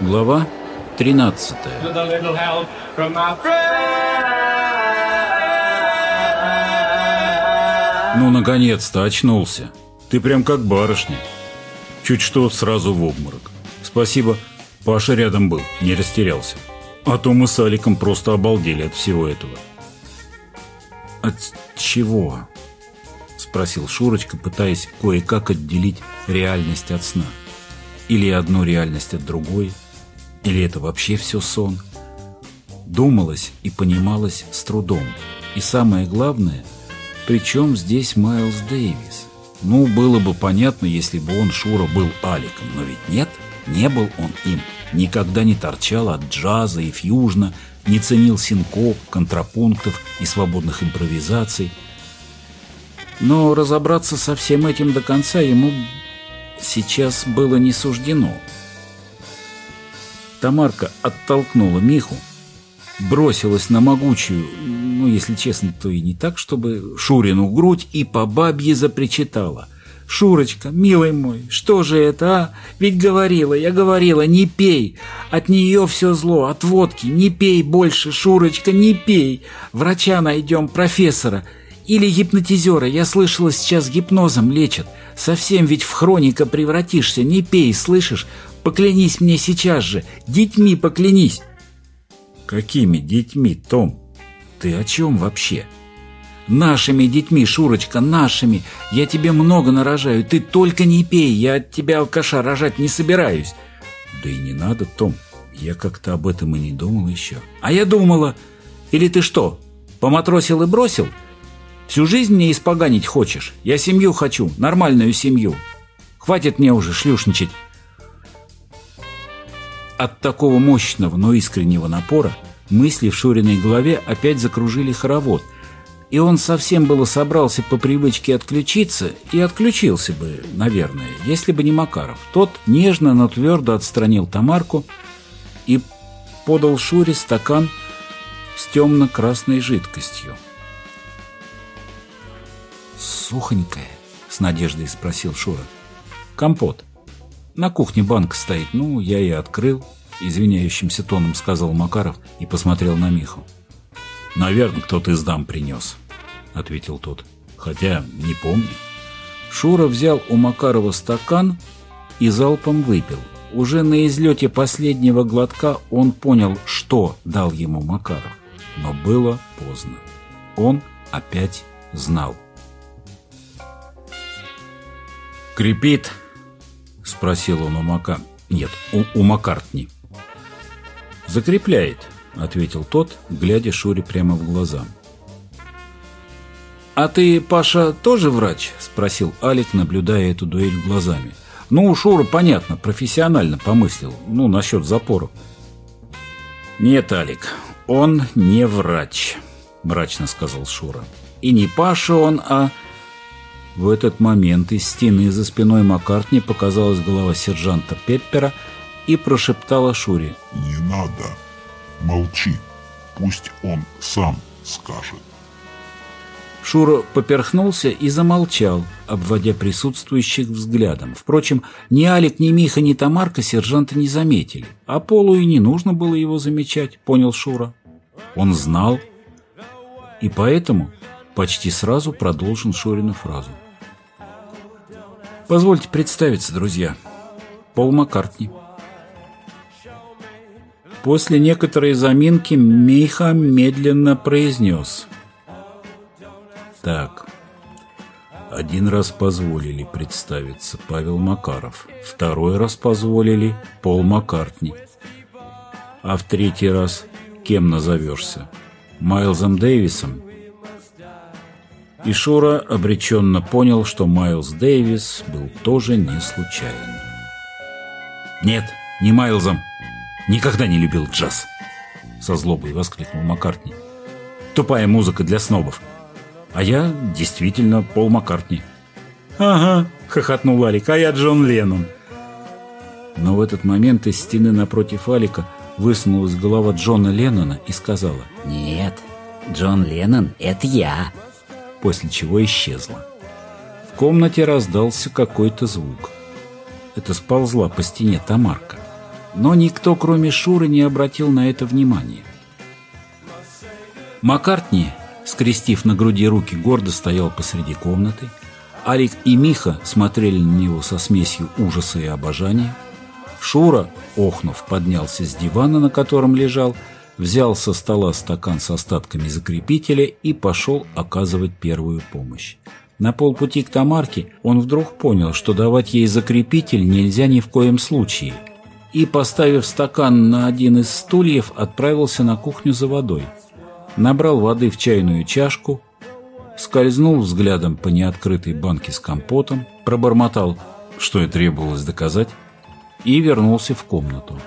Глава 13 Ну, наконец-то очнулся. Ты прям как барышня. Чуть что, сразу в обморок. Спасибо, Паша рядом был, не растерялся. А то мы с Аликом просто обалдели от всего этого. От чего? Спросил Шурочка, пытаясь кое-как отделить реальность от сна. Или одну реальность от другой, или это вообще все сон. Думалось и понималось с трудом. И самое главное – причем здесь Майлз Дэвис? Ну, было бы понятно, если бы он, Шура, был Аликом, но ведь нет, не был он им. Никогда не торчал от джаза и фьюжна, не ценил синкоп, контрапунктов и свободных импровизаций. Но разобраться со всем этим до конца ему сейчас было не суждено. Тамарка оттолкнула Миху, бросилась на могучую, ну, если честно, то и не так, чтобы Шурину грудь и по бабье запричитала. «Шурочка, милый мой, что же это, а? Ведь говорила, я говорила, не пей. От нее все зло, от водки. Не пей больше, Шурочка, не пей. Врача найдем, профессора. Или гипнотизера. Я слышала, сейчас гипнозом лечат. Совсем ведь в хроника превратишься. Не пей, слышишь? Поклянись мне сейчас же. Детьми поклянись. Какими детьми, Том? Ты о чем вообще? Нашими детьми, Шурочка, нашими. Я тебе много нарожаю. Ты только не пей. Я от тебя алкаша рожать не собираюсь. Да и не надо, Том. Я как-то об этом и не думал еще. А я думала. Или ты что, поматросил и бросил? Всю жизнь мне испоганить хочешь? Я семью хочу, нормальную семью. Хватит мне уже шлюшничать. От такого мощного, но искреннего напора мысли в Шуриной голове опять закружили хоровод, и он совсем было собрался по привычке отключиться, и отключился бы, наверное, если бы не Макаров. Тот нежно, но твердо отстранил Тамарку и подал Шуре стакан с темно-красной жидкостью. «Сухонькая?» — с надеждой спросил Шура. «Компот». На кухне банк стоит, ну, я и открыл, извиняющимся тоном сказал Макаров и посмотрел на Миху. Наверное, кто-то из дам принес, ответил тот. Хотя не помню. Шура взял у Макарова стакан и залпом выпил. Уже на излете последнего глотка он понял, что дал ему Макаров. Но было поздно. Он опять знал. «Крепит?» — спросил он у Мака... Нет, у, у Маккартни. «Закрепляет», — ответил тот, глядя Шуре прямо в глаза. «А ты, Паша, тоже врач?» — спросил Алик, наблюдая эту дуэль глазами. «Ну, Шура, понятно, профессионально помыслил. Ну, насчет запоров». «Нет, Алик, он не врач», — мрачно сказал Шура. «И не Паша он, а...» В этот момент из стены за спиной Маккартни показалась голова сержанта Пеппера и прошептала Шуре. «Не надо. Молчи. Пусть он сам скажет». Шура поперхнулся и замолчал, обводя присутствующих взглядом. Впрочем, ни Алик, ни Миха, ни Тамарка сержанта не заметили. А Полу и не нужно было его замечать, понял Шура. Он знал. И поэтому почти сразу продолжил Шурину фразу. Позвольте представиться, друзья. Пол Маккартни. После некоторой заминки Миха медленно произнес. Так, один раз позволили представиться Павел Макаров, второй раз позволили Пол Маккартни, а в третий раз кем назовешься? Майлзом Дэвисом и Шура обреченно понял, что Майлз Дэвис был тоже не случайен. «Нет, не Майлзом. Никогда не любил джаз!» Со злобой воскликнул Маккартни. «Тупая музыка для снобов. А я действительно Пол Маккартни». «Ага», — хохотнул Алик, — «а я Джон Леннон». Но в этот момент из стены напротив Алика высунулась голова Джона Леннона и сказала «Нет, Джон Леннон — это я» после чего исчезла. В комнате раздался какой-то звук. Это сползла по стене Тамарка. но никто, кроме Шуры, не обратил на это внимания. Маккартни, скрестив на груди руки, гордо стоял посреди комнаты. Алик и Миха смотрели на него со смесью ужаса и обожания. Шура, охнув, поднялся с дивана, на котором лежал, взял со стола стакан с остатками закрепителя и пошел оказывать первую помощь. На полпути к Тамарке он вдруг понял, что давать ей закрепитель нельзя ни в коем случае, и, поставив стакан на один из стульев, отправился на кухню за водой. Набрал воды в чайную чашку, скользнул взглядом по неоткрытой банке с компотом, пробормотал, что и требовалось доказать, и вернулся в комнату.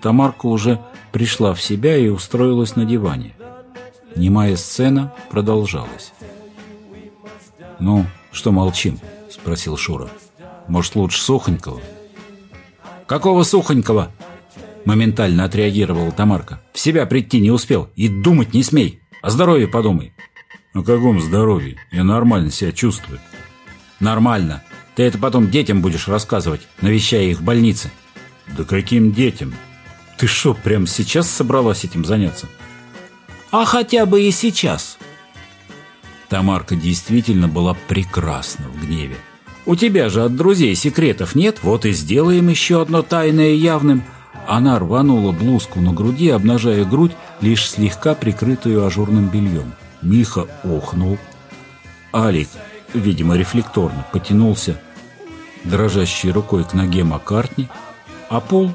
Тамарка уже пришла в себя и устроилась на диване. Немая сцена продолжалась. «Ну, что молчим?» — спросил Шура. «Может, лучше Сухонького?» «Какого Сухонького?» Моментально отреагировала Тамарка. «В себя прийти не успел и думать не смей. О здоровье подумай». «О каком здоровье? Я нормально себя чувствую». «Нормально. Ты это потом детям будешь рассказывать, навещая их в больнице». «Да каким детям?» «Ты что, прямо сейчас собралась этим заняться?» «А хотя бы и сейчас», Тамарка действительно была прекрасна в гневе. «У тебя же от друзей секретов нет, вот и сделаем еще одно тайное явным». Она рванула блузку на груди, обнажая грудь, лишь слегка прикрытую ажурным бельем. Миха охнул. Алик, видимо, рефлекторно потянулся дрожащей рукой к ноге Маккартни, а Пол,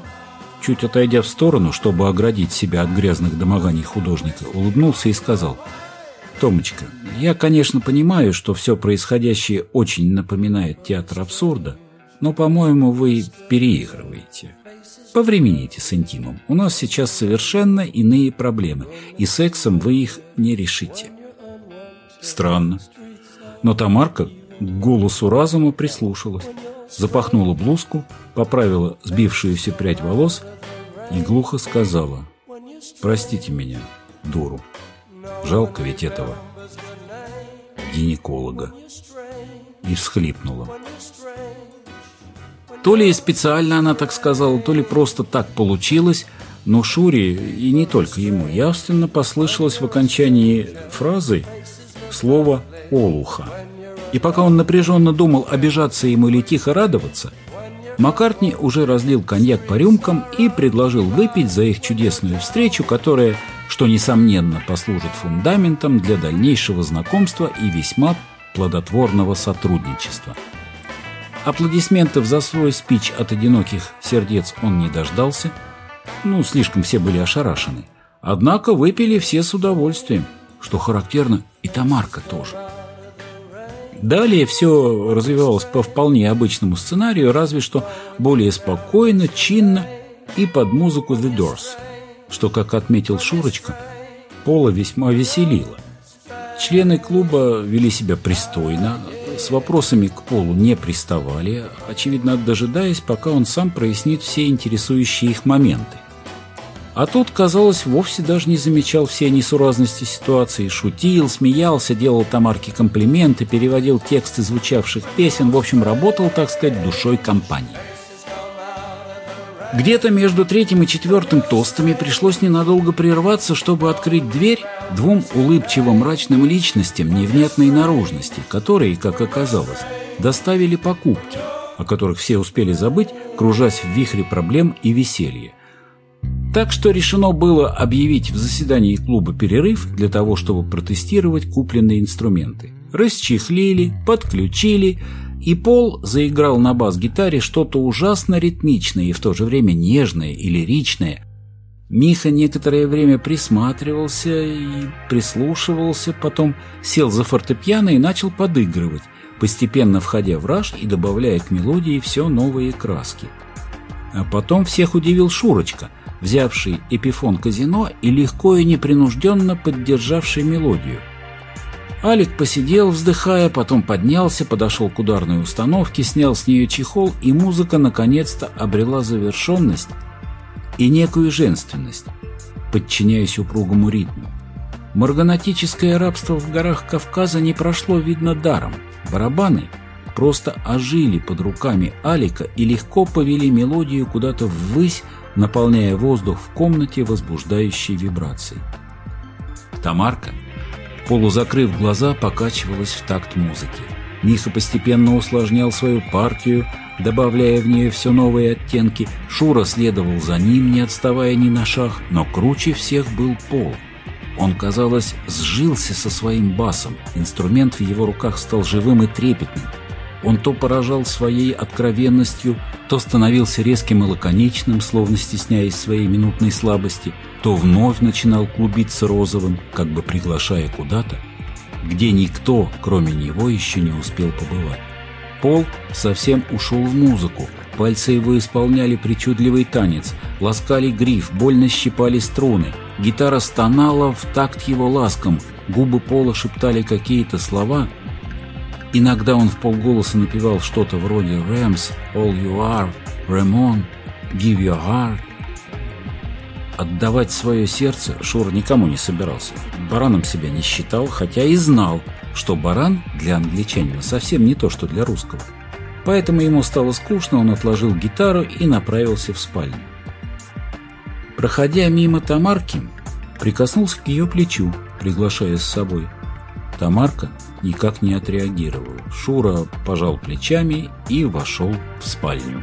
чуть отойдя в сторону, чтобы оградить себя от грязных домоганий художника, улыбнулся и сказал – Томочка, я, конечно, понимаю, что все происходящее очень напоминает театр абсурда, но, по-моему, вы переигрываете. Повремените с интимом. У нас сейчас совершенно иные проблемы, и сексом вы их не решите. Странно. Но Тамарка к голосу разума прислушалась, запахнула блузку, поправила сбившуюся прядь волос и глухо сказала «Простите меня, дуру». Жалко ведь этого гинеколога. И всхлипнула. То ли специально она так сказала, то ли просто так получилось, но Шуре, и не только ему, явственно послышалось в окончании фразы слово «олуха». И пока он напряженно думал, обижаться ему или тихо радоваться, Маккартни уже разлил коньяк по рюмкам и предложил выпить за их чудесную встречу, которая что, несомненно, послужит фундаментом для дальнейшего знакомства и весьма плодотворного сотрудничества. Аплодисментов за свой спич от одиноких сердец он не дождался, ну, слишком все были ошарашены. Однако выпили все с удовольствием, что характерно и Тамарка тоже. Далее все развивалось по вполне обычному сценарию, разве что более спокойно, чинно и под музыку The Doors – что, как отметил Шурочка, Пола весьма веселило. Члены клуба вели себя пристойно, с вопросами к Полу не приставали, очевидно дожидаясь, пока он сам прояснит все интересующие их моменты. А тот, казалось, вовсе даже не замечал все несуразности ситуации, шутил, смеялся, делал Тамарке комплименты, переводил тексты звучавших песен, в общем, работал, так сказать, душой компании. Где-то между третьим и четвертым тостами пришлось ненадолго прерваться, чтобы открыть дверь двум улыбчивым мрачным личностям невнятной наружности, которые, как оказалось, доставили покупки, о которых все успели забыть, кружась в вихре проблем и веселья. Так что решено было объявить в заседании клуба перерыв для того, чтобы протестировать купленные инструменты. Расчехлили, подключили, и Пол заиграл на бас-гитаре что-то ужасно ритмичное и в то же время нежное и лиричное. Миха некоторое время присматривался и прислушивался, потом сел за фортепиано и начал подыгрывать, постепенно входя в раж и добавляя к мелодии все новые краски. А потом всех удивил Шурочка, взявший эпифон казино и легко и непринужденно поддержавший мелодию – Алик посидел, вздыхая, потом поднялся, подошел к ударной установке, снял с нее чехол, и музыка наконец-то обрела завершенность и некую женственность, подчиняясь упругому ритму. Марганатическое рабство в горах Кавказа не прошло, видно, даром. Барабаны, просто ожили под руками Алика и легко повели мелодию куда-то ввысь, наполняя воздух в комнате возбуждающей вибрацией. Тамарка, полузакрыв глаза, покачивалась в такт музыки. Миха постепенно усложнял свою партию, добавляя в нее все новые оттенки. Шура следовал за ним, не отставая ни на шаг, но круче всех был Пол. Он, казалось, сжился со своим басом. Инструмент в его руках стал живым и трепетным. Он то поражал своей откровенностью, то становился резким и лаконичным, словно стесняясь своей минутной слабости, то вновь начинал клубиться розовым, как бы приглашая куда-то, где никто, кроме него, еще не успел побывать. Пол совсем ушел в музыку, пальцы его исполняли причудливый танец, ласкали гриф, больно щипали струны, гитара стонала в такт его ласкам, губы Пола шептали какие-то слова, Иногда он в полголоса напевал что-то вроде «Rams, all you are, Ramon, give your heart». Отдавать свое сердце Шура никому не собирался. Бараном себя не считал, хотя и знал, что баран для англичанина совсем не то, что для русского. Поэтому ему стало скучно, он отложил гитару и направился в спальню. Проходя мимо Тамарки, прикоснулся к ее плечу, приглашая с собой. Тамарка никак не отреагировал. Шура пожал плечами и вошел в спальню.